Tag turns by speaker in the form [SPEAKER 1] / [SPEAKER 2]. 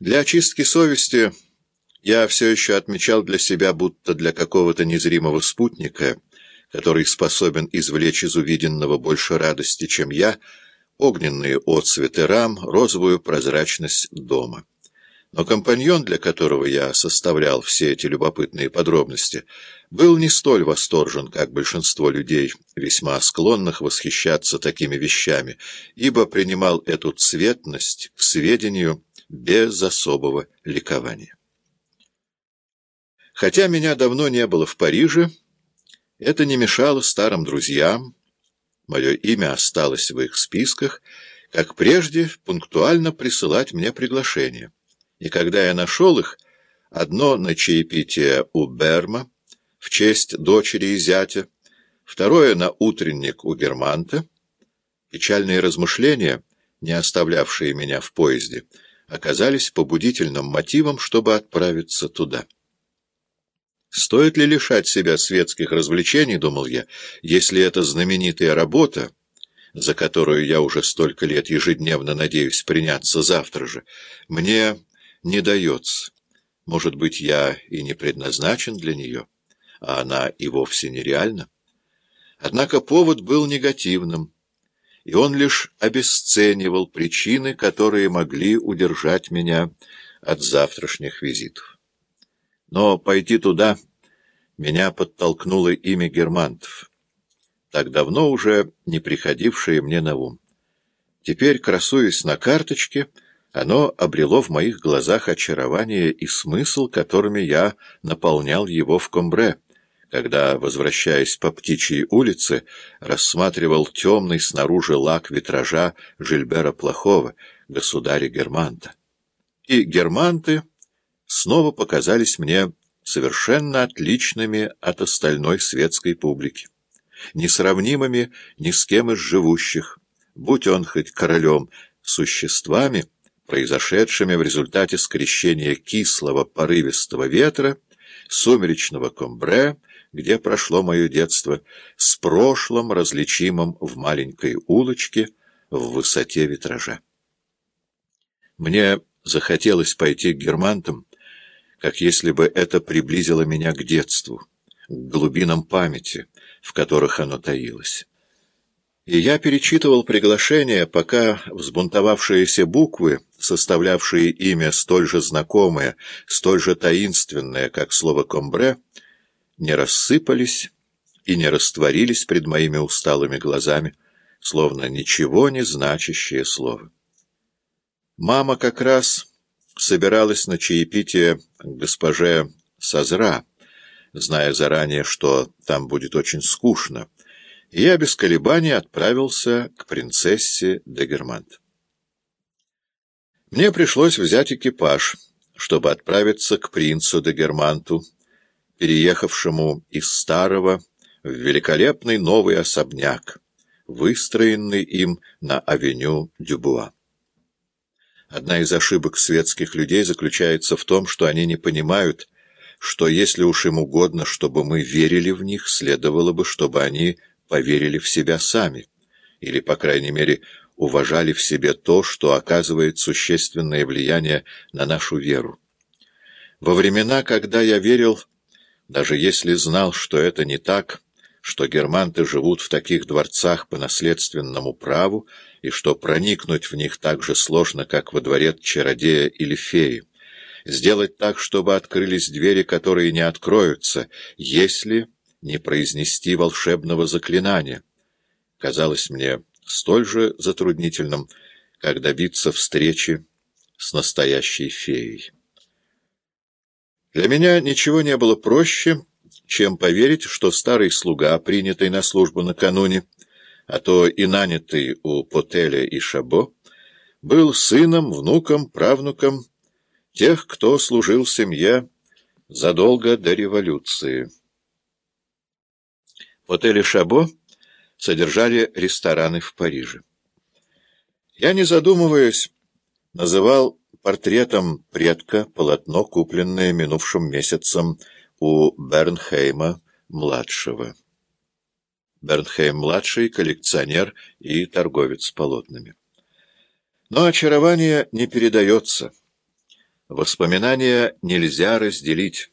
[SPEAKER 1] Для очистки совести я все еще отмечал для себя, будто для какого-то незримого спутника, который способен извлечь из увиденного больше радости, чем я, огненные отцветы рам, розовую прозрачность дома. Но компаньон, для которого я составлял все эти любопытные подробности, был не столь восторжен, как большинство людей, весьма склонных восхищаться такими вещами, ибо принимал эту цветность к сведению без особого ликования. Хотя меня давно не было в Париже, это не мешало старым друзьям, мое имя осталось в их списках, как прежде пунктуально присылать мне приглашения. И когда я нашел их, одно на чаепитие у Берма в честь дочери и зятя, второе на утренник у Германта, печальные размышления, не оставлявшие меня в поезде, оказались побудительным мотивом, чтобы отправиться туда. Стоит ли лишать себя светских развлечений, думал я, если эта знаменитая работа, за которую я уже столько лет ежедневно надеюсь приняться завтра же, мне не дается. Может быть, я и не предназначен для нее, а она и вовсе нереальна. Однако повод был негативным, и он лишь обесценивал причины, которые могли удержать меня от завтрашних визитов. Но пойти туда меня подтолкнуло имя Германтов, так давно уже не приходившее мне на ум. Теперь, красуясь на карточке, оно обрело в моих глазах очарование и смысл, которыми я наполнял его в Комбре, когда, возвращаясь по Птичьей улице, рассматривал темный снаружи лак витража Жильбера Плохого, государя Германта. И Германты снова показались мне совершенно отличными от остальной светской публики, несравнимыми ни с кем из живущих, будь он хоть королем, существами, произошедшими в результате скрещения кислого порывистого ветра, сумеречного комбре, где прошло мое детство, с прошлым, различимым в маленькой улочке в высоте витража. Мне захотелось пойти к германтам, как если бы это приблизило меня к детству, к глубинам памяти, в которых оно таилось. И я перечитывал приглашение, пока взбунтовавшиеся буквы, составлявшие имя столь же знакомое, столь же таинственное, как слово «комбре», не рассыпались и не растворились пред моими усталыми глазами, словно ничего не значащее слово. Мама как раз собиралась на чаепитие к госпоже Сазра, зная заранее, что там будет очень скучно, и я без колебаний отправился к принцессе де Германт. Мне пришлось взять экипаж, чтобы отправиться к принцу де Германту, переехавшему из старого в великолепный новый особняк, выстроенный им на авеню Дюбуа. Одна из ошибок светских людей заключается в том, что они не понимают, что если уж им угодно, чтобы мы верили в них, следовало бы, чтобы они поверили в себя сами, или, по крайней мере, уважали в себе то, что оказывает существенное влияние на нашу веру. Во времена, когда я верил, даже если знал, что это не так, что германты живут в таких дворцах по наследственному праву, и что проникнуть в них так же сложно, как во дворец чародея или феи. Сделать так, чтобы открылись двери, которые не откроются, если не произнести волшебного заклинания. Казалось мне столь же затруднительным, как добиться встречи с настоящей феей. Для меня ничего не было проще, чем поверить, что старый слуга, принятый на службу накануне, а то и нанятый у Потеля и Шабо, был сыном, внуком, правнуком тех, кто служил семье задолго до революции. Потель и Шабо содержали рестораны в Париже. Я, не задумываясь, называл портретом предка полотно, купленное минувшим месяцем у Бернхейма-младшего. Бернхейм-младший — коллекционер и торговец полотнами. Но очарование не передается. Воспоминания нельзя разделить.